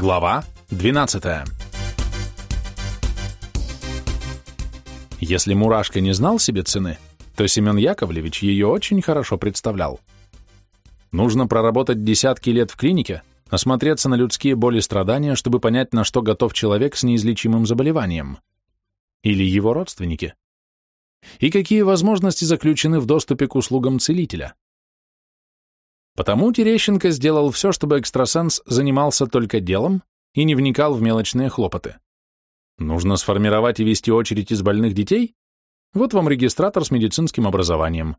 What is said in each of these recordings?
Глава 12 Если Мурашка не знал себе цены, то Семен Яковлевич ее очень хорошо представлял. Нужно проработать десятки лет в клинике, осмотреться на людские боли и страдания, чтобы понять, на что готов человек с неизлечимым заболеванием. Или его родственники. И какие возможности заключены в доступе к услугам целителя. Потому Терещенко сделал все, чтобы экстрасенс занимался только делом и не вникал в мелочные хлопоты. Нужно сформировать и вести очередь из больных детей? Вот вам регистратор с медицинским образованием.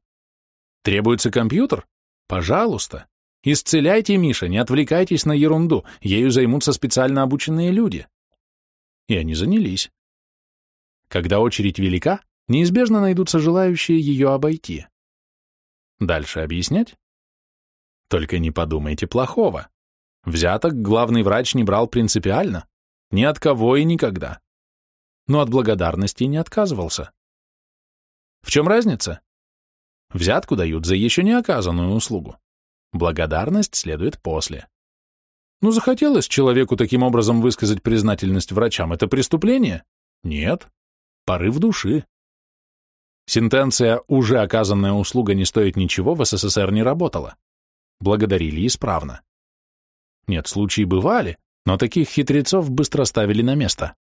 Требуется компьютер? Пожалуйста. Исцеляйте, Миша, не отвлекайтесь на ерунду, ею займутся специально обученные люди. И они занялись. Когда очередь велика, неизбежно найдутся желающие ее обойти. Дальше объяснять? Только не подумайте плохого. Взяток главный врач не брал принципиально. Ни от кого и никогда. Но от благодарности не отказывался. В чем разница? Взятку дают за еще не оказанную услугу. Благодарность следует после. Ну, захотелось человеку таким образом высказать признательность врачам. Это преступление? Нет. Порыв души. Сентенция «уже оказанная услуга не стоит ничего» в СССР не работала благодарили исправно. Нет, случаи бывали, но таких хитрецов быстро ставили на место.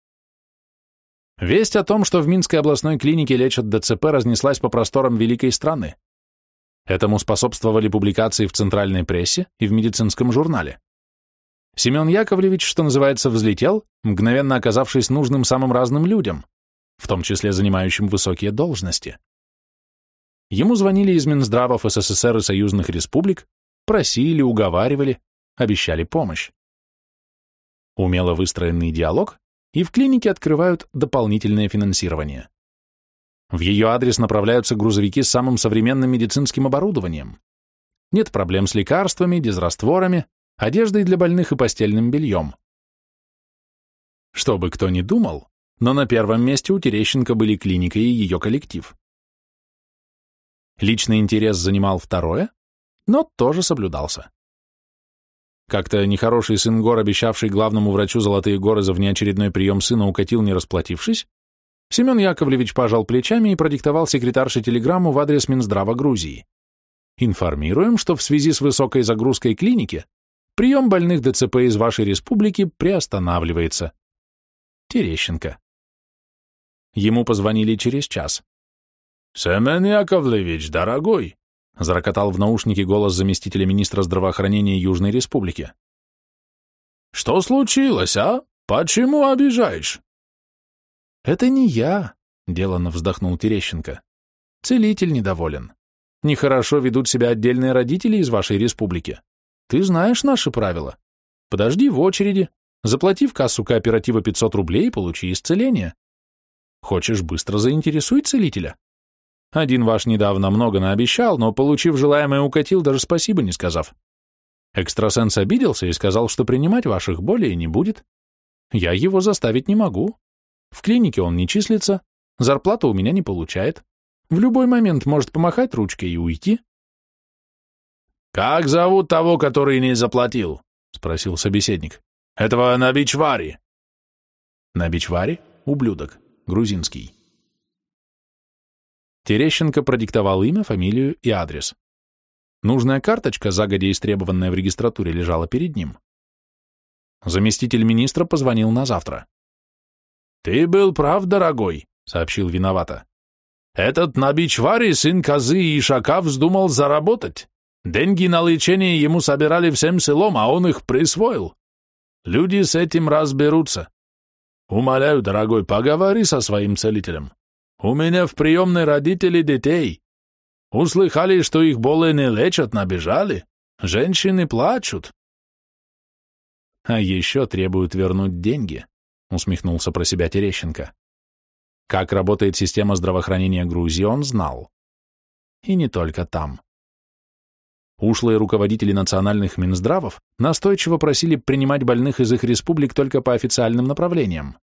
Весть о том, что в Минской областной клинике лечат ДЦП, разнеслась по просторам великой страны. Этому способствовали публикации в центральной прессе и в медицинском журнале. Семен Яковлевич, что называется, взлетел, мгновенно оказавшись нужным самым разным людям, в том числе занимающим высокие должности. Ему звонили из Минздравов СССР и союзных республик, Просили, уговаривали, обещали помощь. Умело выстроенный диалог, и в клинике открывают дополнительное финансирование. В ее адрес направляются грузовики с самым современным медицинским оборудованием. Нет проблем с лекарствами, дезрастворами, одеждой для больных и постельным бельем. Что бы кто ни думал, но на первом месте у Терещенко были клиника и ее коллектив. Личный интерес занимал второе, но тоже соблюдался. Как-то нехороший сын гор, обещавший главному врачу Золотые горы за внеочередной прием сына, укатил, не расплатившись, Семен Яковлевич пожал плечами и продиктовал секретарше телеграмму в адрес Минздрава Грузии. Информируем, что в связи с высокой загрузкой клиники прием больных ДЦП из вашей республики приостанавливается. Терещенко. Ему позвонили через час. «Семен Яковлевич, дорогой, Зарокотал в наушнике голос заместителя министра здравоохранения Южной Республики. «Что случилось, а? Почему обижаешь?» «Это не я», — деланно вздохнул Терещенко. «Целитель недоволен. Нехорошо ведут себя отдельные родители из вашей республики. Ты знаешь наши правила. Подожди в очереди, заплати в кассу кооператива 500 рублей и получи исцеление. Хочешь быстро заинтересуй целителя? Один ваш недавно много наобещал, но, получив желаемое, укатил, даже спасибо не сказав. Экстрасенс обиделся и сказал, что принимать ваших более не будет. Я его заставить не могу. В клинике он не числится, зарплату у меня не получает. В любой момент может помахать ручкой и уйти. «Как зовут того, который не заплатил?» — спросил собеседник. «Этого Набичвари». Набичвари — ублюдок, грузинский. Терещенко продиктовал имя, фамилию и адрес. Нужная карточка, загодя истребованная в регистратуре, лежала перед ним. Заместитель министра позвонил на завтра. «Ты был прав, дорогой», — сообщил виновато. «Этот Набичвари, сын козы и ишака, вздумал заработать. Деньги на лечение ему собирали всем селом, а он их присвоил. Люди с этим разберутся. Умоляю, дорогой, поговори со своим целителем. У меня в приемной родители детей. Услыхали, что их более не лечат, набежали. Женщины плачут. А еще требуют вернуть деньги, усмехнулся про себя Терещенко. Как работает система здравоохранения Грузии, он знал. И не только там. Ушлые руководители национальных минздравов настойчиво просили принимать больных из их республик только по официальным направлениям.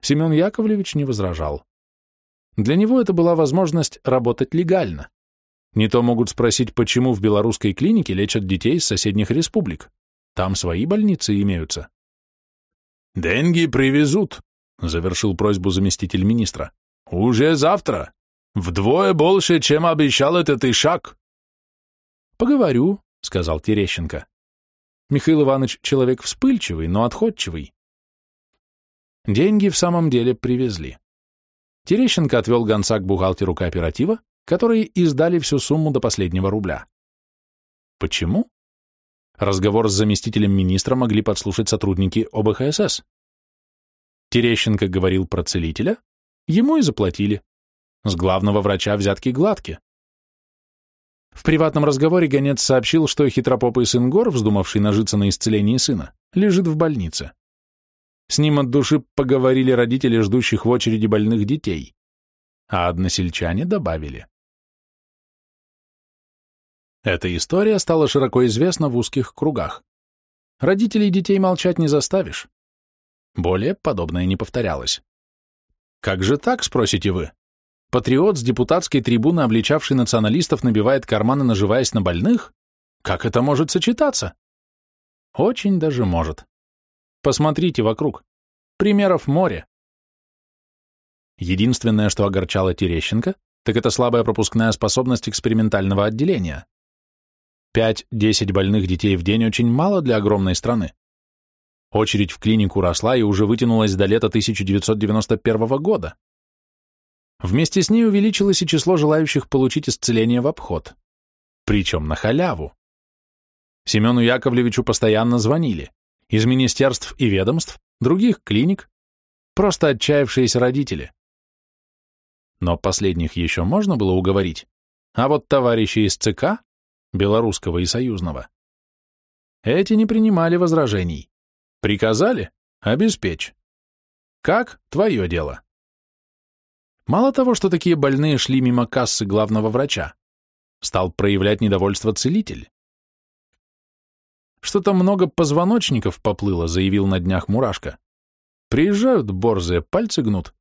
Семен Яковлевич не возражал. Для него это была возможность работать легально. Не то могут спросить, почему в белорусской клинике лечат детей из соседних республик. Там свои больницы имеются. «Деньги привезут», — завершил просьбу заместитель министра. «Уже завтра. Вдвое больше, чем обещал этот Ишак». «Поговорю», — сказал Терещенко. Михаил Иванович человек вспыльчивый, но отходчивый. Деньги в самом деле привезли. Терещенко отвел гонца к бухгалтеру кооператива, которые издали всю сумму до последнего рубля. Почему? Разговор с заместителем министра могли подслушать сотрудники ОБХСС. Терещенко говорил про целителя, ему и заплатили. С главного врача взятки гладки. В приватном разговоре гонец сообщил, что хитропопый сын Гор, вздумавший нажиться на исцелении сына, лежит в больнице. С ним от души поговорили родители ждущих в очереди больных детей, а односельчане добавили. Эта история стала широко известна в узких кругах. Родителей детей молчать не заставишь. Более подобное не повторялось. Как же так, спросите вы? Патриот с депутатской трибуны, обличавший националистов, набивает карманы, наживаясь на больных? Как это может сочетаться? Очень даже может. Посмотрите вокруг. Примеров море. Единственное, что огорчало Терещенко, так это слабая пропускная способность экспериментального отделения. 5-10 больных детей в день очень мало для огромной страны. Очередь в клинику росла и уже вытянулась до лета 1991 года. Вместе с ней увеличилось и число желающих получить исцеление в обход. Причем на халяву. Семену Яковлевичу постоянно звонили. Из министерств и ведомств, других клиник, просто отчаявшиеся родители. Но последних еще можно было уговорить. А вот товарищи из ЦК белорусского и союзного. Эти не принимали возражений. Приказали – обеспечь. Как – твое дело. Мало того, что такие больные шли мимо кассы главного врача, стал проявлять недовольство целитель. Что-то много позвоночников поплыло, заявил на днях Мурашка. Приезжают борзые, пальцы гнут.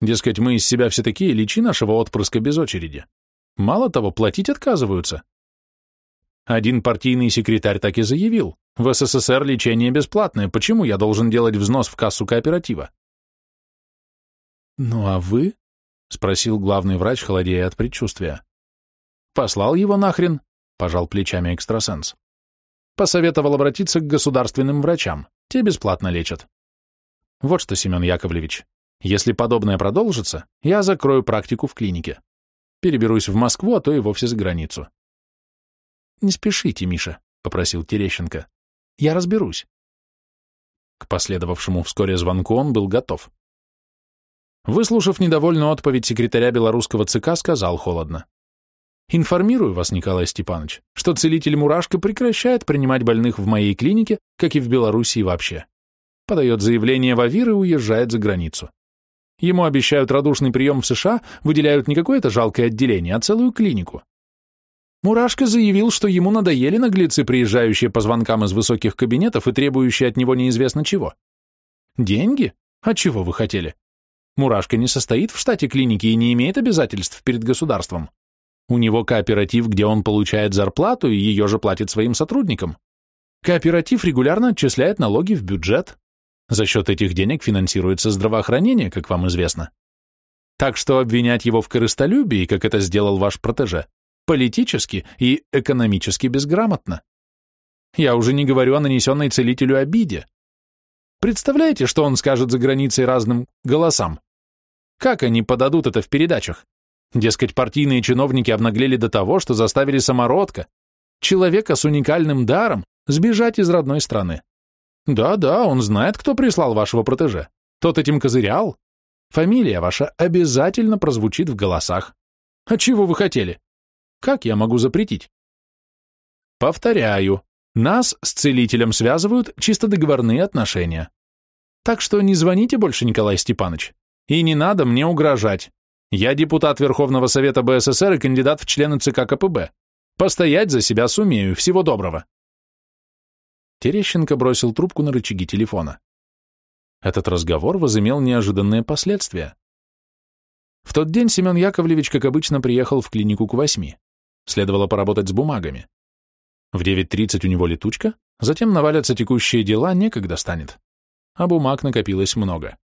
Дескать, мы из себя все такие, лечи нашего отпрыска без очереди. Мало того, платить отказываются. Один партийный секретарь так и заявил. В СССР лечение бесплатное, почему я должен делать взнос в кассу кооператива? «Ну а вы?» — спросил главный врач, холодея от предчувствия. «Послал его нахрен», — пожал плечами экстрасенс. Посоветовал обратиться к государственным врачам, те бесплатно лечат. Вот что, Семен Яковлевич, если подобное продолжится, я закрою практику в клинике. Переберусь в Москву, а то и вовсе за границу. «Не спешите, Миша», — попросил Терещенко. «Я разберусь». К последовавшему вскоре звонку он был готов. Выслушав недовольную отповедь секретаря белорусского ЦК, сказал холодно. «Информирую вас, Николай Степанович, что целитель Мурашко прекращает принимать больных в моей клинике, как и в Белоруссии вообще. Подает заявление в АВИР и уезжает за границу. Ему обещают радушный прием в США, выделяют не какое-то жалкое отделение, а целую клинику. Мурашко заявил, что ему надоели наглецы, приезжающие по звонкам из высоких кабинетов и требующие от него неизвестно чего. Деньги? А чего вы хотели? Мурашко не состоит в штате клиники и не имеет обязательств перед государством. У него кооператив, где он получает зарплату и ее же платит своим сотрудникам. Кооператив регулярно отчисляет налоги в бюджет. За счет этих денег финансируется здравоохранение, как вам известно. Так что обвинять его в корыстолюбии, как это сделал ваш протеже, политически и экономически безграмотно. Я уже не говорю о нанесенной целителю обиде. Представляете, что он скажет за границей разным голосам? Как они подадут это в передачах? Дескать, партийные чиновники обнаглели до того, что заставили самородка, человека с уникальным даром, сбежать из родной страны. Да-да, он знает, кто прислал вашего протеже. Тот этим козырял. Фамилия ваша обязательно прозвучит в голосах. А чего вы хотели? Как я могу запретить? Повторяю, нас с целителем связывают чисто договорные отношения. Так что не звоните больше, Николай Степанович. И не надо мне угрожать. Я депутат Верховного Совета БССР и кандидат в члены ЦК КПБ. Постоять за себя сумею. Всего доброго. Терещенко бросил трубку на рычаги телефона. Этот разговор возымел неожиданные последствия. В тот день Семен Яковлевич, как обычно, приехал в клинику к восьми. Следовало поработать с бумагами. В 9.30 у него летучка, затем навалятся текущие дела, некогда станет. а бумаг накопилось много.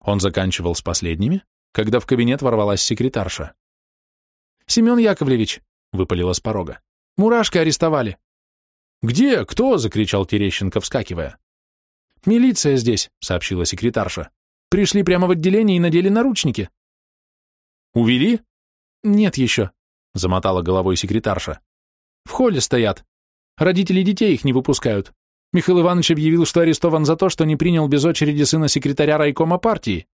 Он заканчивал с последними, когда в кабинет ворвалась секретарша. «Семен Яковлевич», — выпалила с порога, — «мурашка арестовали». «Где? Кто?» — закричал Терещенко, вскакивая. «Милиция здесь», — сообщила секретарша. «Пришли прямо в отделение и надели наручники». «Увели?» «Нет еще», — замотала головой секретарша. «В холле стоят. Родители детей их не выпускают. Михаил Иванович объявил, что арестован за то, что не принял без очереди сына секретаря райкома партии.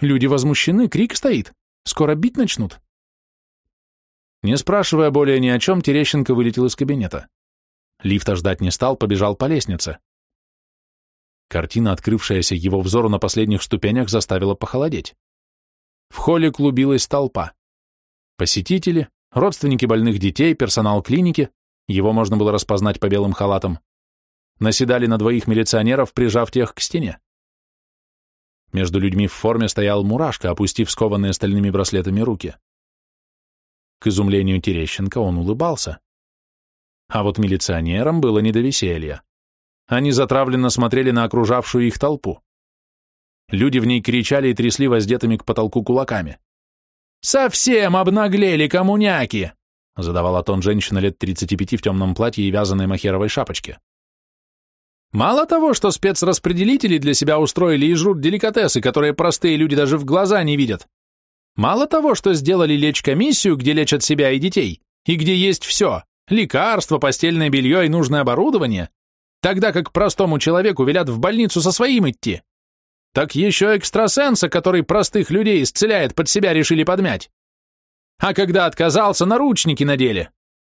Люди возмущены, крик стоит. Скоро бить начнут». Не спрашивая более ни о чем, Терещенко вылетел из кабинета. Лифта ждать не стал, побежал по лестнице. Картина, открывшаяся его взору на последних ступенях, заставила похолодеть. В холле клубилась толпа. Посетители, родственники больных детей, персонал клиники, его можно было распознать по белым халатам, наседали на двоих милиционеров, прижав тех к стене. Между людьми в форме стоял мурашка, опустив скованные стальными браслетами руки. К изумлению Терещенко он улыбался. А вот милиционерам было не до веселья. Они затравленно смотрели на окружавшую их толпу. Люди в ней кричали и трясли воздетыми к потолку кулаками. «Совсем обнаглели коммуняки!» задавала тон женщина лет 35 в темном платье и вязаной махеровой шапочке. Мало того, что спецраспределители для себя устроили и жрут деликатесы, которые простые люди даже в глаза не видят. Мало того, что сделали лечкомиссию, где лечат себя и детей, и где есть все – лекарства, постельное белье и нужное оборудование, тогда как простому человеку велят в больницу со своим идти. Так еще экстрасенса, который простых людей исцеляет, под себя решили подмять. А когда отказался, наручники надели.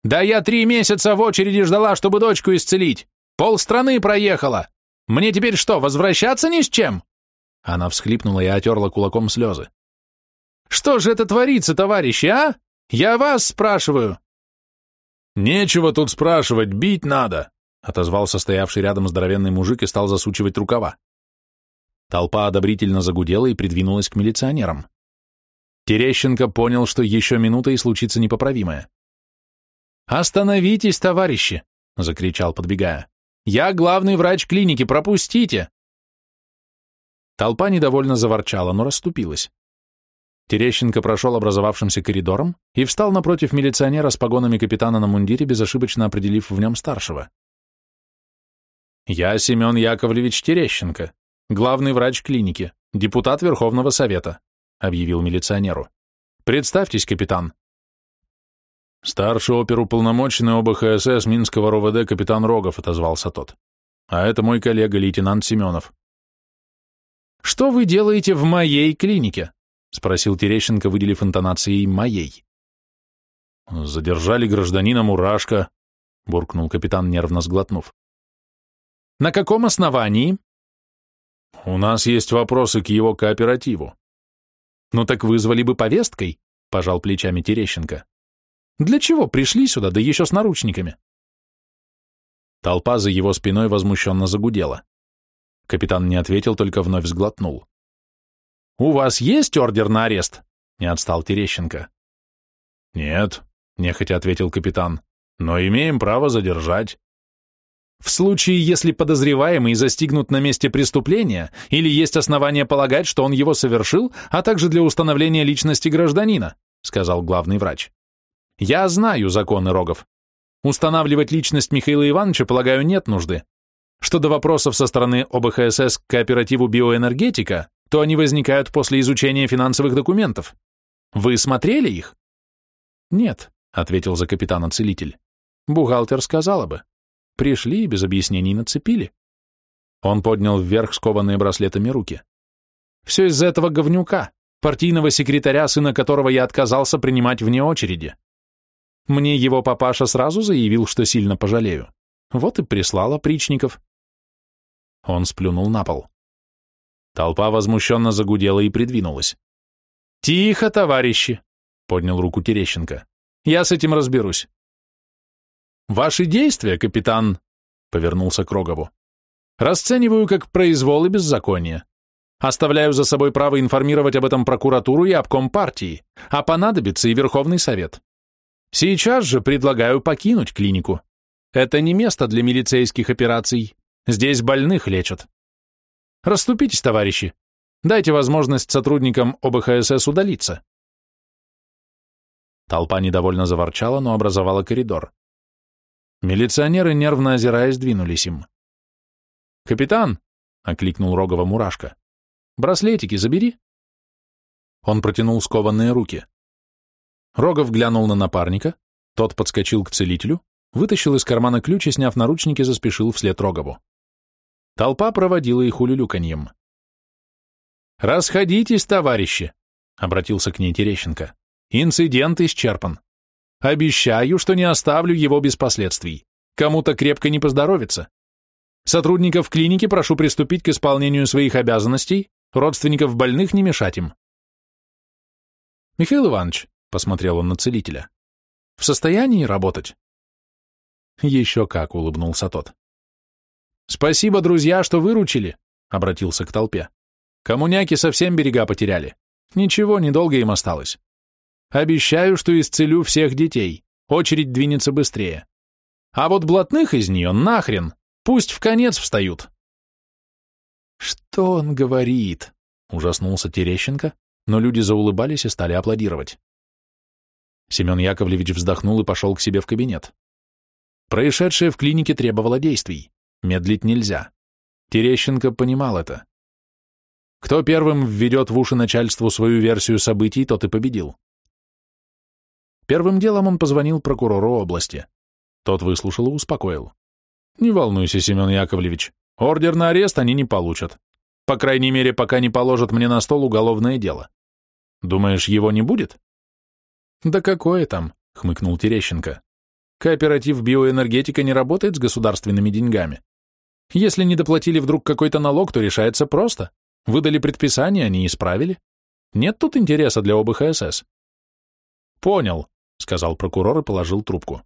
Да я три месяца в очереди ждала, чтобы дочку исцелить. Пол страны проехала. Мне теперь что, возвращаться ни с чем?» Она всхлипнула и отерла кулаком слезы. «Что же это творится, товарищи, а? Я вас спрашиваю!» «Нечего тут спрашивать, бить надо!» отозвался стоявший рядом здоровенный мужик и стал засучивать рукава. Толпа одобрительно загудела и придвинулась к милиционерам. Терещенко понял, что еще минута и случится непоправимое. «Остановитесь, товарищи!» — закричал, подбегая. «Я главный врач клиники, пропустите!» Толпа недовольно заворчала, но расступилась. Терещенко прошел образовавшимся коридором и встал напротив милиционера с погонами капитана на мундире, безошибочно определив в нем старшего. «Я Семен Яковлевич Терещенко, главный врач клиники, депутат Верховного Совета», объявил милиционеру. «Представьтесь, капитан». «Старший оперуполномоченный ОБХСС Минского РОВД капитан Рогов», отозвался тот. «А это мой коллега, лейтенант Семенов». «Что вы делаете в моей клинике?» — спросил Терещенко, выделив интонацией «моей». «Задержали гражданина Мурашко», — буркнул капитан, нервно сглотнув. «На каком основании?» «У нас есть вопросы к его кооперативу». «Ну так вызвали бы повесткой», — пожал плечами Терещенко. «Для чего пришли сюда, да еще с наручниками?» Толпа за его спиной возмущенно загудела. Капитан не ответил, только вновь сглотнул. «У вас есть ордер на арест?» — не отстал Терещенко. «Нет», — нехотя ответил капитан, — «но имеем право задержать». В случае, если подозреваемый застигнут на месте преступления или есть основания полагать, что он его совершил, а также для установления личности гражданина, сказал главный врач. Я знаю законы Рогов. Устанавливать личность Михаила Ивановича, полагаю, нет нужды. Что до вопросов со стороны ОБХСС к кооперативу биоэнергетика, то они возникают после изучения финансовых документов. Вы смотрели их? Нет, ответил за капитана целитель. Бухгалтер сказала бы. Пришли и без объяснений нацепили. Он поднял вверх скованные браслетами руки. Все из-за этого говнюка, партийного секретаря, сына которого я отказался принимать вне очереди. Мне его папаша сразу заявил, что сильно пожалею. Вот и прислал опричников. Он сплюнул на пол. Толпа возмущенно загудела и придвинулась. «Тихо, товарищи!» — поднял руку Терещенко. «Я с этим разберусь. «Ваши действия, капитан», — повернулся к Рогову, — «расцениваю как произвол и беззаконие. Оставляю за собой право информировать об этом прокуратуру и обком партии, а понадобится и Верховный Совет. Сейчас же предлагаю покинуть клинику. Это не место для милицейских операций. Здесь больных лечат. Расступитесь, товарищи. Дайте возможность сотрудникам ОБХСС удалиться. Толпа недовольно заворчала, но образовала коридор. Милиционеры, нервно озираясь, двинулись им. «Капитан!» — окликнул Рогова мурашка. «Браслетики забери!» Он протянул скованные руки. Рогов глянул на напарника, тот подскочил к целителю, вытащил из кармана ключ и, сняв наручники, заспешил вслед Рогову. Толпа проводила их улюлюканьем. «Расходитесь, товарищи!» — обратился к ней Терещенко. «Инцидент исчерпан. Обещаю, что не оставлю его без последствий. Кому-то крепко не поздоровится. Сотрудников клиники прошу приступить к исполнению своих обязанностей, родственников больных не мешать им». «Михаил Иванович», — посмотрел он на целителя, — «в состоянии работать?» «Еще как», — улыбнулся тот. «Спасибо, друзья, что выручили», — обратился к толпе. «Коммуняки совсем берега потеряли. Ничего, недолго им осталось. Обещаю, что исцелю всех детей. Очередь двинется быстрее. А вот блатных из нее нахрен. Пусть в конец встают». «Что он говорит?» — ужаснулся Терещенко, но люди заулыбались и стали аплодировать. Семен Яковлевич вздохнул и пошел к себе в кабинет. Происшедшее в клинике требовало действий. Медлить нельзя. Терещенко понимал это. Кто первым введет в уши начальству свою версию событий, тот и победил. Первым делом он позвонил прокурору области. Тот выслушал и успокоил. «Не волнуйся, Семен Яковлевич, ордер на арест они не получат. По крайней мере, пока не положат мне на стол уголовное дело. Думаешь, его не будет?» «Да какое там?» — хмыкнул Терещенко. «Кооператив биоэнергетика не работает с государственными деньгами. Если не доплатили вдруг какой-то налог, то решается просто. Выдали предписание, они исправили. Нет тут интереса для ОБХСС. Понял, сказал прокурор и положил трубку.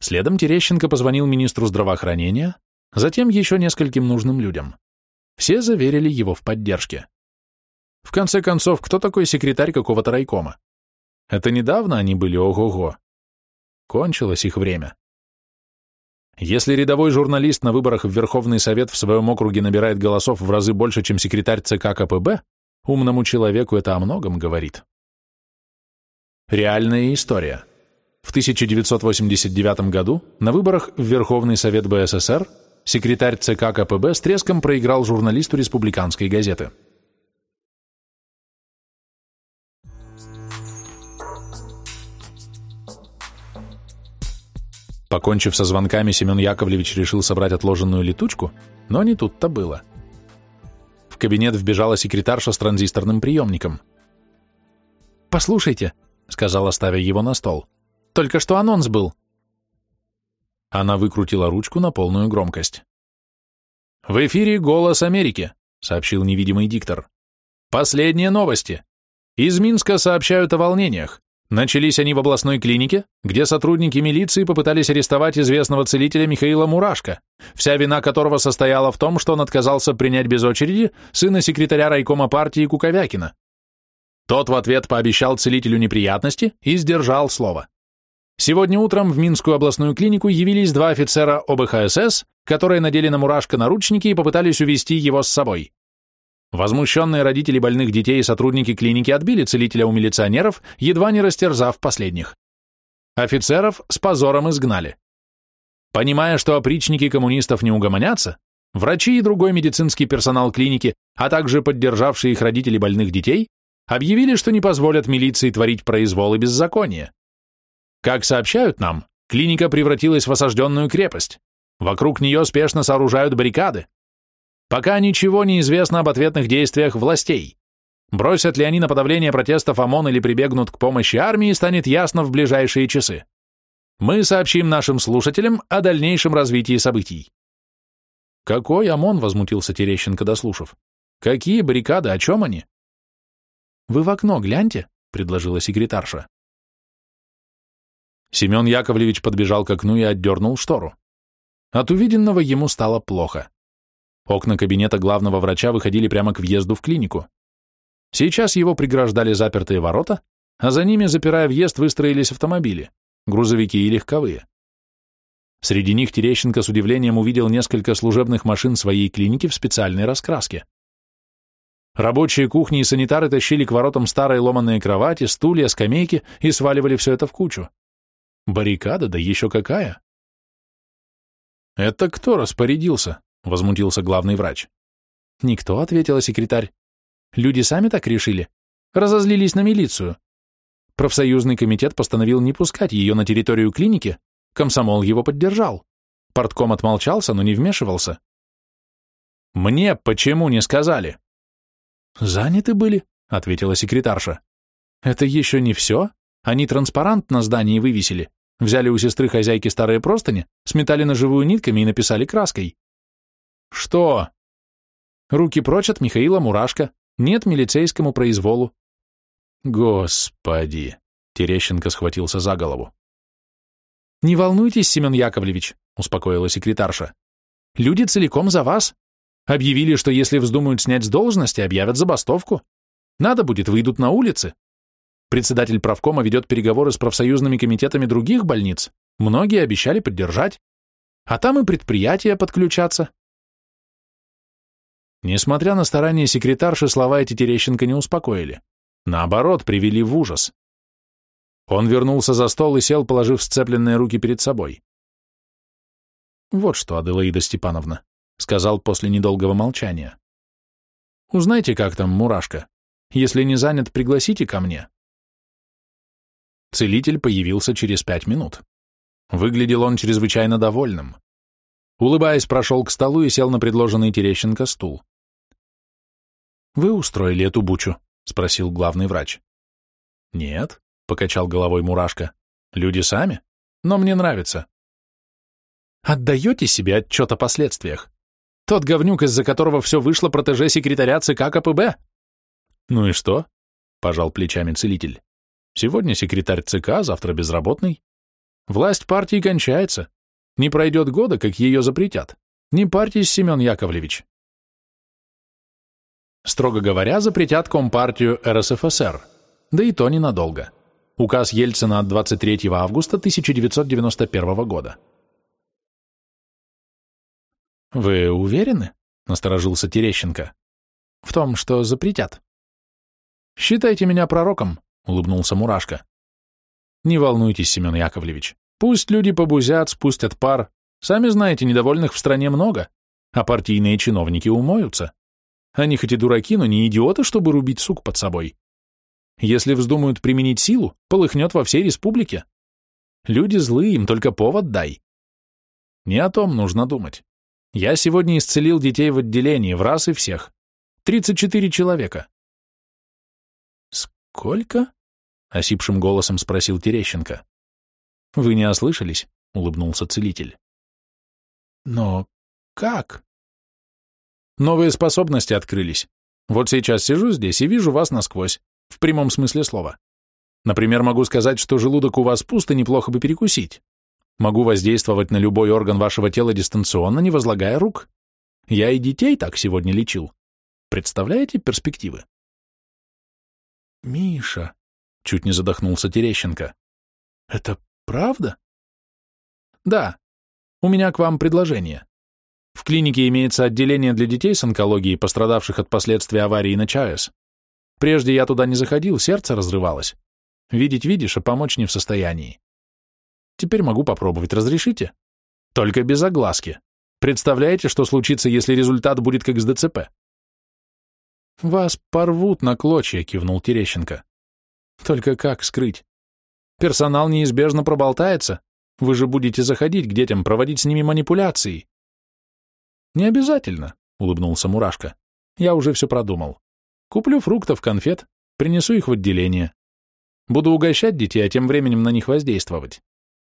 Следом Терещенко позвонил министру здравоохранения, затем еще нескольким нужным людям. Все заверили его в поддержке. В конце концов, кто такой секретарь какого-то райкома? Это недавно они были ого-го. Кончилось их время. Если рядовой журналист на выборах в Верховный Совет в своем округе набирает голосов в разы больше, чем секретарь ЦК КПБ, умному человеку это о многом говорит. Реальная история. В 1989 году на выборах в Верховный Совет БССР секретарь ЦК КПБ с треском проиграл журналисту республиканской газеты. Покончив со звонками, Семен Яковлевич решил собрать отложенную летучку, но не тут-то было. В кабинет вбежала секретарша с транзисторным приемником. «Послушайте», — сказала, ставя его на стол, — «только что анонс был». Она выкрутила ручку на полную громкость. «В эфире «Голос Америки», — сообщил невидимый диктор. «Последние новости. Из Минска сообщают о волнениях. Начались они в областной клинике, где сотрудники милиции попытались арестовать известного целителя Михаила Мурашко, вся вина которого состояла в том, что он отказался принять без очереди сына секретаря райкома партии Куковякина. Тот в ответ пообещал целителю неприятности и сдержал слово. Сегодня утром в Минскую областную клинику явились два офицера ОБХСС, которые надели на Мурашко наручники и попытались увести его с собой. Возмущенные родители больных детей и сотрудники клиники отбили целителя у милиционеров, едва не растерзав последних. Офицеров с позором изгнали. Понимая, что опричники коммунистов не угомонятся, врачи и другой медицинский персонал клиники, а также поддержавшие их родители больных детей, объявили, что не позволят милиции творить произвол и беззаконие. Как сообщают нам, клиника превратилась в осажденную крепость. Вокруг нее спешно сооружают баррикады, Пока ничего не известно об ответных действиях властей. Бросят ли они на подавление протестов ОМОН или прибегнут к помощи армии, станет ясно в ближайшие часы. Мы сообщим нашим слушателям о дальнейшем развитии событий. «Какой ОМОН?» — возмутился Терещенко, дослушав. «Какие баррикады? О чем они?» «Вы в окно гляньте», — предложила секретарша. Семен Яковлевич подбежал к окну и отдернул штору. От увиденного ему стало плохо. Окна кабинета главного врача выходили прямо к въезду в клинику. Сейчас его преграждали запертые ворота, а за ними, запирая въезд, выстроились автомобили, грузовики и легковые. Среди них Терещенко с удивлением увидел несколько служебных машин своей клиники в специальной раскраске. Рабочие кухни и санитары тащили к воротам старые ломаные кровати, стулья, скамейки и сваливали все это в кучу. Баррикада, да еще какая! «Это кто распорядился?» — возмутился главный врач. «Никто», — ответила секретарь. «Люди сами так решили. Разозлились на милицию. Профсоюзный комитет постановил не пускать ее на территорию клиники, комсомол его поддержал. Портком отмолчался, но не вмешивался. «Мне почему не сказали?» «Заняты были», — ответила секретарша. «Это еще не все. Они транспарант на здании вывесили. Взяли у сестры хозяйки старые простыни, сметали на живую нитками и написали краской». «Что?» «Руки прочь от Михаила Мурашко. Нет милицейскому произволу». «Господи!» — Терещенко схватился за голову. «Не волнуйтесь, Семен Яковлевич», — успокоила секретарша. «Люди целиком за вас. Объявили, что если вздумают снять с должности, объявят забастовку. Надо будет, выйдут на улицы. Председатель правкома ведет переговоры с профсоюзными комитетами других больниц. Многие обещали поддержать. А там и предприятия подключаться. Несмотря на старания секретарши, слова эти Терещенко не успокоили. Наоборот, привели в ужас. Он вернулся за стол и сел, положив сцепленные руки перед собой. «Вот что, Аделаида Степановна», — сказал после недолгого молчания. «Узнайте, как там мурашка. Если не занят, пригласите ко мне». Целитель появился через пять минут. Выглядел он чрезвычайно довольным. Улыбаясь, прошел к столу и сел на предложенный Терещенко стул. «Вы устроили эту бучу?» — спросил главный врач. «Нет», — покачал головой Мурашка. «Люди сами, но мне нравится». «Отдаете себе отчет о последствиях? Тот говнюк, из-за которого все вышло протеже секретаря ЦК КПБ?» «Ну и что?» — пожал плечами целитель. «Сегодня секретарь ЦК, завтра безработный. Власть партии кончается. Не пройдет года, как ее запретят. Не партии, Семен Яковлевич. Строго говоря, запретят Компартию РСФСР, да и то ненадолго. Указ Ельцина от 23 августа 1991 года. «Вы уверены?» — насторожился Терещенко. «В том, что запретят?» «Считайте меня пророком», — улыбнулся Мурашко. «Не волнуйтесь, Семен Яковлевич. Пусть люди побузят, спустят пар. Сами знаете, недовольных в стране много, а партийные чиновники умоются. Они хоть и дураки, но не идиоты, чтобы рубить сук под собой. Если вздумают применить силу, полыхнет во всей республике. Люди злые, им только повод дай. Не о том нужно думать. Я сегодня исцелил детей в отделении, в раз и всех. 34 человека. Сколько? Осипшим голосом спросил Терещенко. Вы не ослышались? Улыбнулся целитель. Но как? Новые способности открылись. Вот сейчас сижу здесь и вижу вас насквозь, в прямом смысле слова. Например, могу сказать, что желудок у вас пуст и неплохо бы перекусить. Могу воздействовать на любой орган вашего тела дистанционно, не возлагая рук. Я и детей так сегодня лечил. Представляете перспективы? Миша, чуть не задохнулся Терещенко. Это правда? Да. У меня к вам предложение. В клинике имеется отделение для детей с онкологией, пострадавших от последствий аварии на ЧАЭС. Прежде я туда не заходил, сердце разрывалось. Видеть видишь, а помочь не в состоянии. Теперь могу попробовать, разрешите? Только без огласки. Представляете, что случится, если результат будет как с ДЦП? Вас порвут на клочья, кивнул Терещенко. Только как скрыть? Персонал неизбежно проболтается. Вы же будете заходить к детям, проводить с ними манипуляции. «Не обязательно», — улыбнулся Мурашка. «Я уже все продумал. Куплю фруктов, конфет, принесу их в отделение. Буду угощать детей, а тем временем на них воздействовать.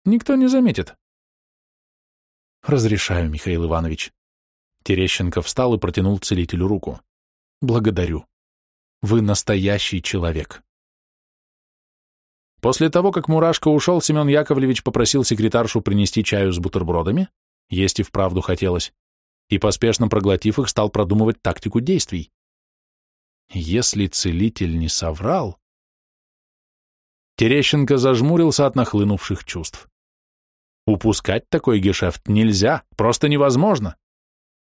Никто не заметит». «Разрешаю, Михаил Иванович». Терещенко встал и протянул целителю руку. «Благодарю. Вы настоящий человек». После того, как Мурашка ушел, Семен Яковлевич попросил секретаршу принести чаю с бутербродами, есть и вправду хотелось, и, поспешно проглотив их, стал продумывать тактику действий. Если целитель не соврал... Терещенко зажмурился от нахлынувших чувств. Упускать такой гешефт нельзя, просто невозможно.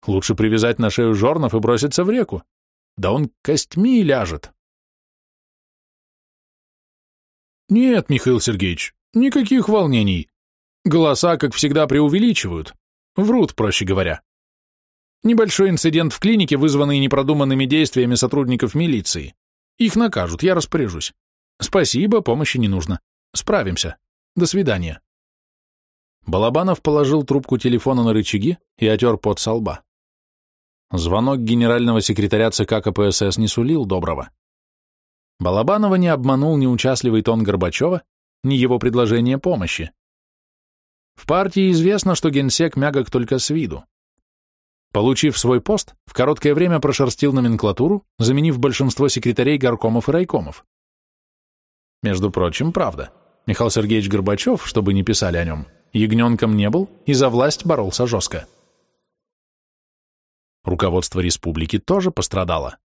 Лучше привязать на шею жорнов и броситься в реку. Да он костьми ляжет. Нет, Михаил Сергеевич, никаких волнений. Голоса, как всегда, преувеличивают. Врут, проще говоря. Небольшой инцидент в клинике, вызванный непродуманными действиями сотрудников милиции. Их накажут, я распоряжусь. Спасибо, помощи не нужно. Справимся. До свидания. Балабанов положил трубку телефона на рычаги и отер пот со лба. Звонок генерального секретаря ЦК КПСС не сулил доброго. Балабанова не обманул ни участливый тон Горбачева, ни его предложение помощи. В партии известно, что генсек мягок только с виду. Получив свой пост, в короткое время прошерстил номенклатуру, заменив большинство секретарей горкомов и райкомов. Между прочим, правда. Михаил Сергеевич Горбачев, чтобы не писали о нем, ягненком не был и за власть боролся жестко. Руководство республики тоже пострадало.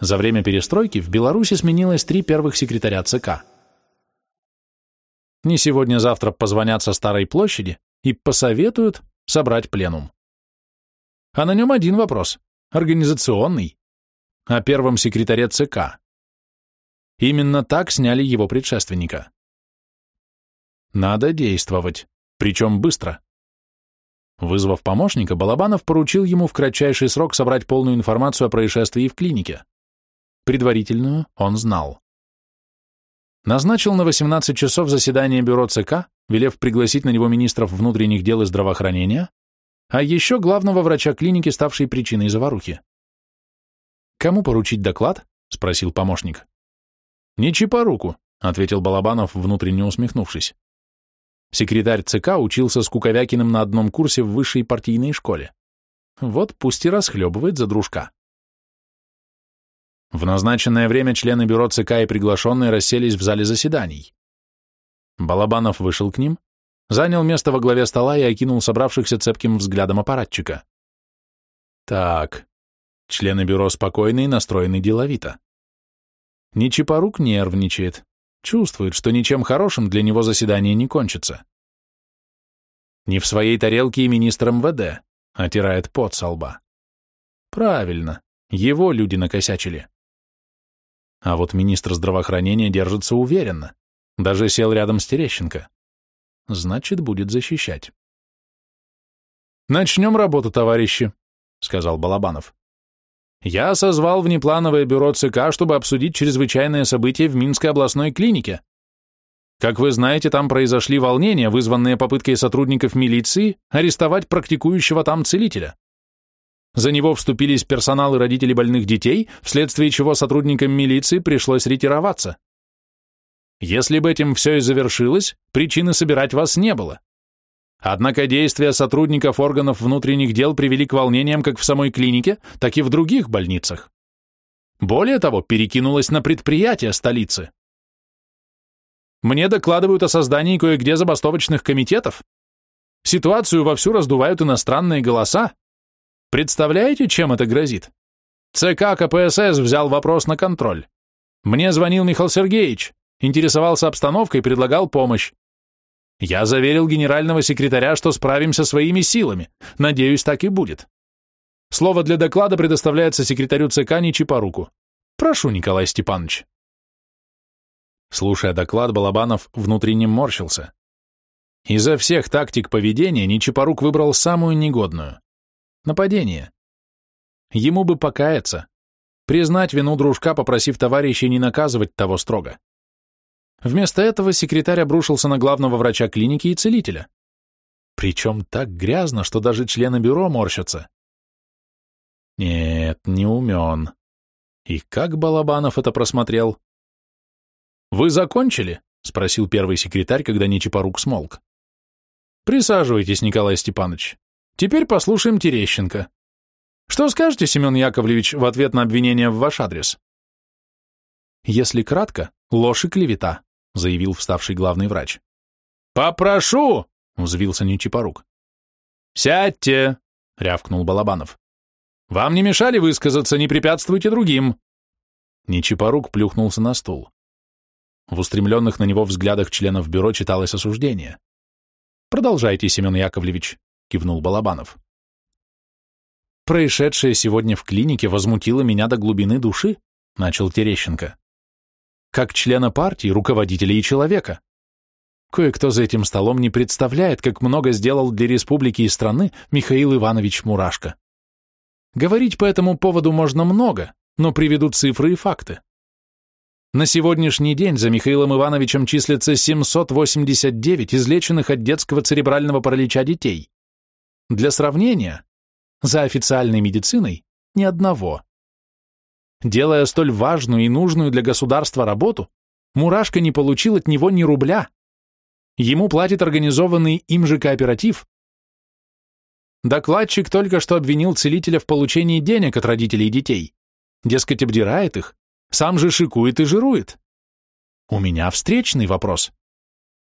За время перестройки в Беларуси сменилось три первых секретаря ЦК. Не сегодня-завтра позвонят со Старой площади и посоветуют собрать пленум. А на нем один вопрос, организационный, о первом секретаре ЦК. Именно так сняли его предшественника. Надо действовать, причем быстро. Вызвав помощника, Балабанов поручил ему в кратчайший срок собрать полную информацию о происшествии в клинике. Предварительную он знал. Назначил на 18 часов заседание бюро ЦК, велев пригласить на него министров внутренних дел и здравоохранения, а еще главного врача клиники, ставшей причиной заварухи. «Кому поручить доклад?» — спросил помощник. «Не руку, ответил Балабанов, внутренне усмехнувшись. Секретарь ЦК учился с Куковякиным на одном курсе в высшей партийной школе. Вот пусть и расхлебывает за дружка. В назначенное время члены бюро ЦК и приглашенные расселись в зале заседаний. Балабанов вышел к ним, занял место во главе стола и окинул собравшихся цепким взглядом аппаратчика. Так, члены бюро спокойны и настроены деловито. Нечипорук нервничает, чувствует, что ничем хорошим для него заседание не кончится. Не в своей тарелке и министр МВД, отирает пот со лба. Правильно, его люди накосячили. А вот министр здравоохранения держится уверенно. Даже сел рядом с Терещенко. Значит, будет защищать. «Начнем работу, товарищи», — сказал Балабанов. «Я созвал внеплановое бюро ЦК, чтобы обсудить чрезвычайное событие в Минской областной клинике. Как вы знаете, там произошли волнения, вызванные попыткой сотрудников милиции арестовать практикующего там целителя. За него вступились персонал и родители больных детей, вследствие чего сотрудникам милиции пришлось ретироваться. Если бы этим все и завершилось, причины собирать вас не было. Однако действия сотрудников органов внутренних дел привели к волнениям как в самой клинике, так и в других больницах. Более того, перекинулось на предприятия столицы. Мне докладывают о создании кое-где забастовочных комитетов. Ситуацию вовсю раздувают иностранные голоса, Представляете, чем это грозит? ЦК КПСС взял вопрос на контроль. Мне звонил Михаил Сергеевич, интересовался обстановкой и предлагал помощь. Я заверил генерального секретаря, что справимся своими силами. Надеюсь, так и будет. Слово для доклада предоставляется секретарю ЦК Нечипоруку. Прошу, Николай Степанович. Слушая доклад, Балабанов внутренне морщился. Изо всех тактик поведения Нечипорук выбрал самую негодную. Нападение. Ему бы покаяться, признать вину дружка, попросив товарищей не наказывать того строго. Вместо этого секретарь обрушился на главного врача клиники и целителя. Причем так грязно, что даже члены бюро морщатся. Нет, не умен. И как Балабанов это просмотрел? «Вы закончили?» — спросил первый секретарь, когда Нечипорук смолк. «Присаживайтесь, Николай Степанович. Теперь послушаем Терещенко. Что скажете, Семен Яковлевич, в ответ на обвинение в ваш адрес? Если кратко, ложь и клевета, заявил вставший главный врач. Попрошу, взвился Нечипорук. Сядьте, рявкнул Балабанов. Вам не мешали высказаться, не препятствуйте другим. Нечипорук плюхнулся на стул. В устремленных на него взглядах членов бюро читалось осуждение. «Продолжайте, Семен Яковлевич», — кивнул Балабанов. «Происшедшее сегодня в клинике возмутило меня до глубины души», — начал Терещенко. «Как члена партии, руководителя и человека. Кое-кто за этим столом не представляет, как много сделал для республики и страны Михаил Иванович Мурашко. Говорить по этому поводу можно много, но приведу цифры и факты. На сегодняшний день за Михаилом Ивановичем числится 789 излеченных от детского церебрального паралича детей. Для сравнения, за официальной медициной ни одного. Делая столь важную и нужную для государства работу, Мурашко не получил от него ни рубля. Ему платит организованный им же кооператив. Докладчик только что обвинил целителя в получении денег от родителей детей. Дескать, обдирает их, сам же шикует и жирует. У меня встречный вопрос.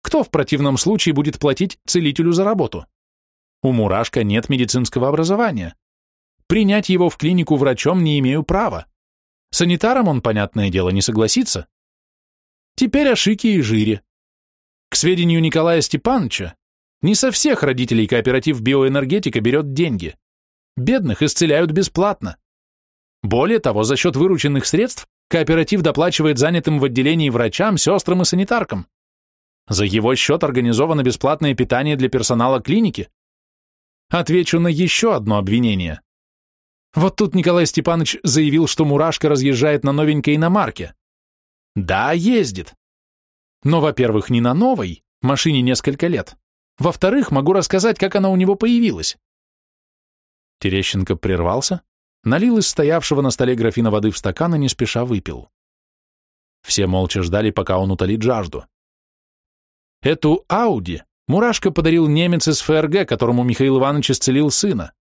Кто в противном случае будет платить целителю за работу? У Мурашка нет медицинского образования. Принять его в клинику врачом не имею права. Санитаром он, понятное дело, не согласится. Теперь о шике и жире. К сведению Николая Степановича, не со всех родителей кооператив биоэнергетика берет деньги. Бедных исцеляют бесплатно. Более того, за счет вырученных средств Кооператив доплачивает занятым в отделении врачам, сестрам и санитаркам. За его счет организовано бесплатное питание для персонала клиники. Отвечу на еще одно обвинение. Вот тут Николай Степанович заявил, что Мурашка разъезжает на новенькой иномарке. Да, ездит. Но, во-первых, не на новой, машине несколько лет. Во-вторых, могу рассказать, как она у него появилась. Терещенко прервался, налил из стоявшего на столе графина воды в стакан и не спеша выпил. Все молча ждали, пока он утолит жажду. Эту Ауди Мурашка подарил немец из ФРГ, которому Михаил Иванович исцелил сына.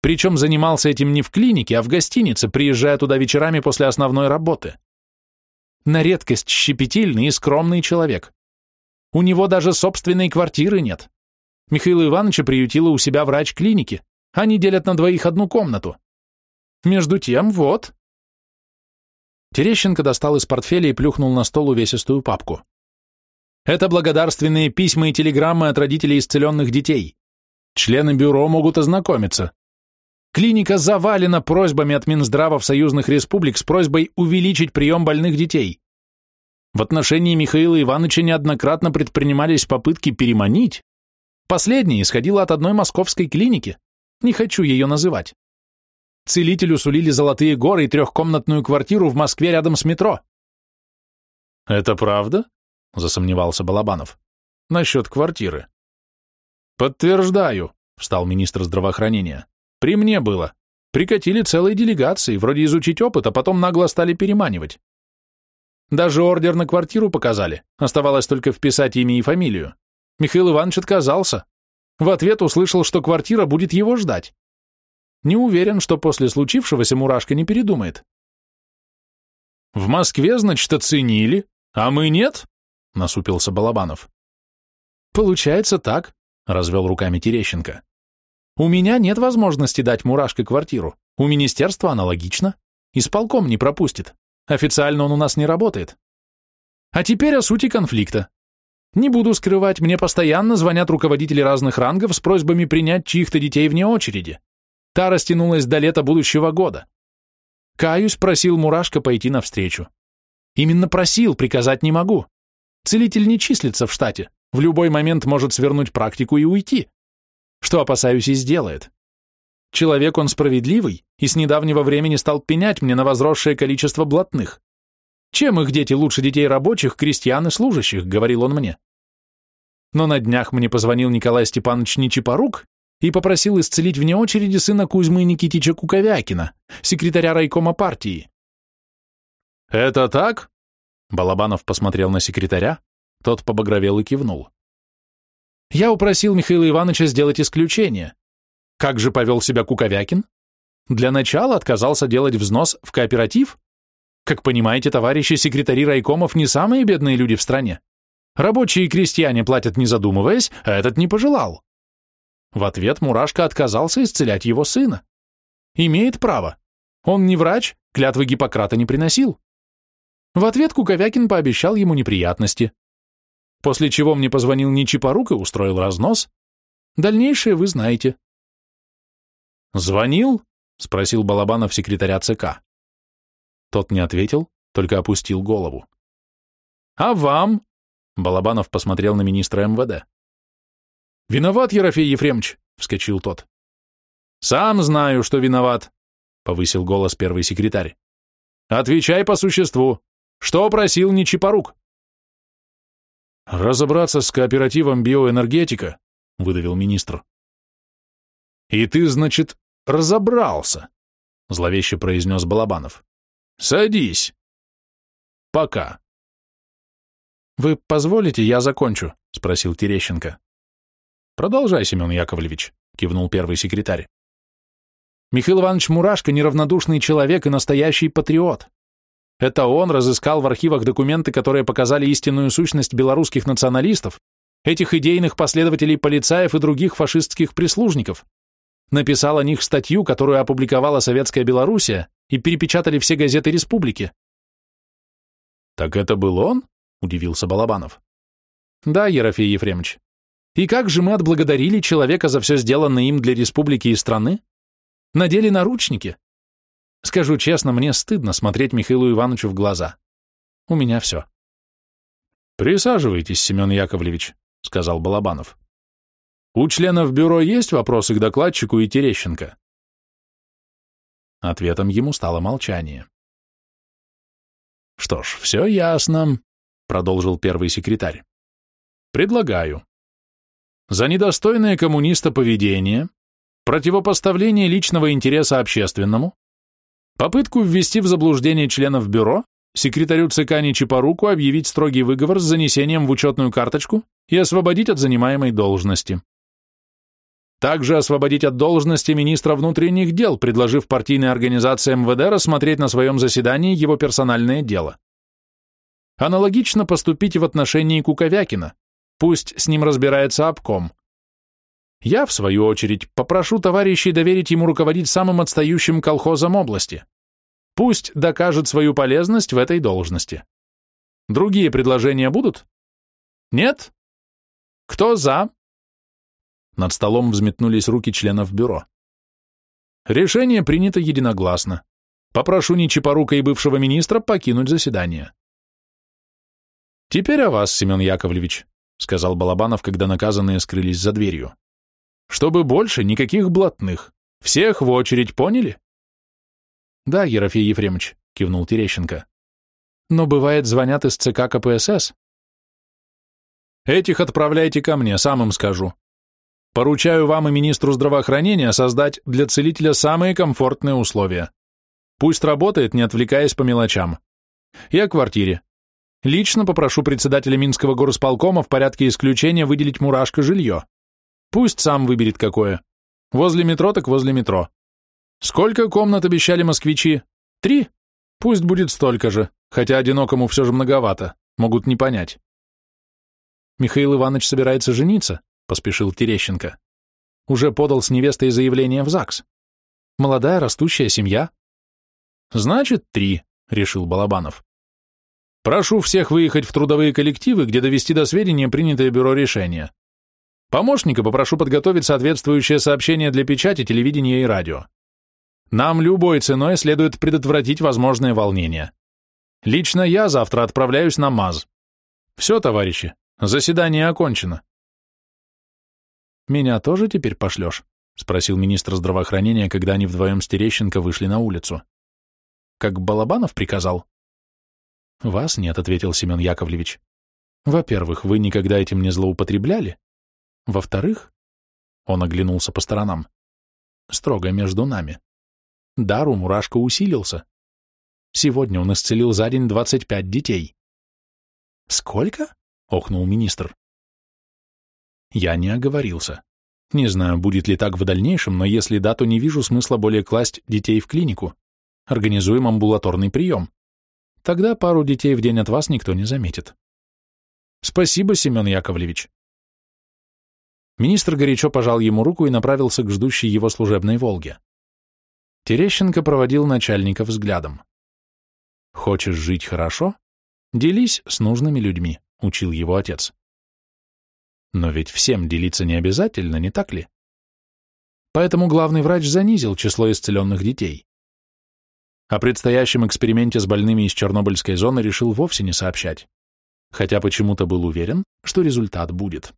Причем занимался этим не в клинике, а в гостинице, приезжая туда вечерами после основной работы. На редкость щепетильный и скромный человек. У него даже собственной квартиры нет. Михаила Ивановича приютила у себя врач клиники. Они делят на двоих одну комнату. Между тем, вот. Терещенко достал из портфеля и плюхнул на стол увесистую папку. Это благодарственные письма и телеграммы от родителей исцеленных детей. Члены бюро могут ознакомиться. Клиника завалена просьбами от Минздравов союзных республик с просьбой увеличить прием больных детей. В отношении Михаила Ивановича неоднократно предпринимались попытки переманить. Последняя исходила от одной московской клиники. Не хочу ее называть. Целителю сулили золотые горы и трехкомнатную квартиру в Москве рядом с метро. «Это правда?» — засомневался Балабанов. «Насчет квартиры». «Подтверждаю», — встал министр здравоохранения. «При мне было. Прикатили целой делегации, вроде изучить опыт, а потом нагло стали переманивать. Даже ордер на квартиру показали, оставалось только вписать имя и фамилию. Михаил Иванович отказался. В ответ услышал, что квартира будет его ждать. Не уверен, что после случившегося Мурашка не передумает. «В Москве, значит, оценили, а мы нет?» — насупился Балабанов. «Получается так», — развел руками Терещенко. «У меня нет возможности дать Мурашке квартиру. У министерства аналогично. Исполком не пропустит. Официально он у нас не работает. А теперь о сути конфликта. Не буду скрывать, мне постоянно звонят руководители разных рангов с просьбами принять чьих-то детей вне очереди. Та растянулась до лета будущего года. Каюсь, просил Мурашка пойти навстречу. Именно просил, приказать не могу. Целитель не числится в штате, в любой момент может свернуть практику и уйти. Что, опасаюсь, и сделает. Человек он справедливый и с недавнего времени стал пенять мне на возросшее количество блатных. Чем их дети лучше детей рабочих, крестьян и служащих, говорил он мне. Но на днях мне позвонил Николай Степанович Нечипорук и попросил исцелить вне очереди сына Кузьмы Никитича Куковякина, секретаря райкома партии. «Это так?» Балабанов посмотрел на секретаря, тот побагровел и кивнул. «Я упросил Михаила Ивановича сделать исключение. Как же повел себя Куковякин? Для начала отказался делать взнос в кооператив? Как понимаете, товарищи секретари райкомов не самые бедные люди в стране. Рабочие и крестьяне платят не задумываясь, а этот не пожелал. В ответ Мурашка отказался исцелять его сына. Имеет право. Он не врач, клятвы Гиппократа не приносил. В ответ Куковякин пообещал ему неприятности. После чего мне позвонил Нечипорук и устроил разнос. Дальнейшее вы знаете. «Звонил?» — спросил Балабанов секретаря ЦК. Тот не ответил, только опустил голову. «А вам?» — Балабанов посмотрел на министра МВД. «Виноват, Ерофей Ефремович!» — вскочил тот. «Сам знаю, что виноват», — повысил голос первый секретарь. «Отвечай по существу. Что просил Нечипорук?» «Разобраться с кооперативом биоэнергетика», — выдавил министр. «И ты, значит, разобрался», — зловеще произнес Балабанов. «Садись». «Пока». «Вы позволите, я закончу?» — спросил Терещенко. «Продолжай, Семен Яковлевич», — кивнул первый секретарь. Михаил Иванович Мурашко неравнодушный человек и настоящий патриот. Это он разыскал в архивах документы, которые показали истинную сущность белорусских националистов, этих идейных последователей полицаев и других фашистских прислужников. Написал о них статью, которую опубликовала Советская Белоруссия, и перепечатали все газеты республики. «Так это был он?» — удивился Балабанов. «Да, Ерофей Ефремович. И как же мы отблагодарили человека за все сделанное им для республики и страны? Надели наручники. Скажу честно, мне стыдно смотреть Михаилу Ивановичу в глаза. У меня все. «Присаживайтесь, Семен Яковлевич», — сказал Балабанов. «У членов бюро есть вопросы к докладчику и Терещенко?» Ответом ему стало молчание. «Что ж, все ясно», — продолжил первый секретарь. «Предлагаю. За недостойное коммуниста поведение противопоставление личного интереса общественному, попытку ввести в заблуждение членов бюро, секретарю ЦК Нечипоруку объявить строгий выговор с занесением в учетную карточку и освободить от занимаемой должности. Также освободить от должности министра внутренних дел, предложив партийной организации МВД рассмотреть на своем заседании его персональное дело. Аналогично поступить в отношении Куковякина, пусть с ним разбирается обком. Я, в свою очередь, попрошу товарищей доверить ему руководить самым отстающим колхозом области. Пусть докажет свою полезность в этой должности. Другие предложения будут? Нет? Кто за? Над столом взметнулись руки членов бюро. Решение принято единогласно. Попрошу Нечипорука и бывшего министра покинуть заседание. Теперь о вас, Семен Яковлевич, сказал Балабанов, когда наказанные скрылись за дверью. Чтобы больше никаких блатных. Всех в очередь, поняли? Да, Ерофей Ефремович, кивнул Терещенко. Но бывает, звонят из ЦК КПСС. Этих отправляйте ко мне, сам им скажу. Поручаю вам и министру здравоохранения создать для целителя самые комфортные условия. Пусть работает, не отвлекаясь по мелочам. И о квартире. Лично попрошу председателя Минского горосполкома в порядке исключения выделить Мурашко жилье. Пусть сам выберет какое. Возле метро так возле метро. Сколько комнат обещали москвичи? Три? Пусть будет столько же, хотя одинокому все же многовато, могут не понять. Михаил Иванович собирается жениться, поспешил Терещенко. Уже подал с невестой заявление в ЗАГС. Молодая растущая семья. Значит, три, решил Балабанов. Прошу всех выехать в трудовые коллективы, где довести до сведения принятое бюро решение. Помощника попрошу подготовить соответствующее сообщение для печати, телевидения и радио. Нам любой ценой следует предотвратить возможные волнения. Лично я завтра отправляюсь на МАЗ. Все, товарищи, заседание окончено. Меня тоже теперь пошлешь? Спросил министр здравоохранения, когда они вдвоем с Терещенко вышли на улицу. Как Балабанов приказал? Вас нет, ответил Семен Яковлевич. Во-первых, вы никогда этим не злоупотребляли, во-вторых, он оглянулся по сторонам, строго между нами. Дар у Мурашка усилился. Сегодня он исцелил за день 25 детей. «Сколько?» — охнул министр. Я не оговорился. Не знаю, будет ли так в дальнейшем, но если да, то не вижу смысла более класть детей в клинику. Организуем амбулаторный прием. Тогда пару детей в день от вас никто не заметит. Спасибо, Семен Яковлевич. Министр горячо пожал ему руку и направился к ждущей его служебной «Волге». Терещенко проводил начальника взглядом. Хочешь жить хорошо? Делись с нужными людьми, учил его отец. Но ведь всем делиться не обязательно, не так ли? Поэтому главный врач занизил число исцеленных детей. О предстоящем эксперименте с больными из Чернобыльской зоны решил вовсе не сообщать, хотя почему-то был уверен, что результат будет.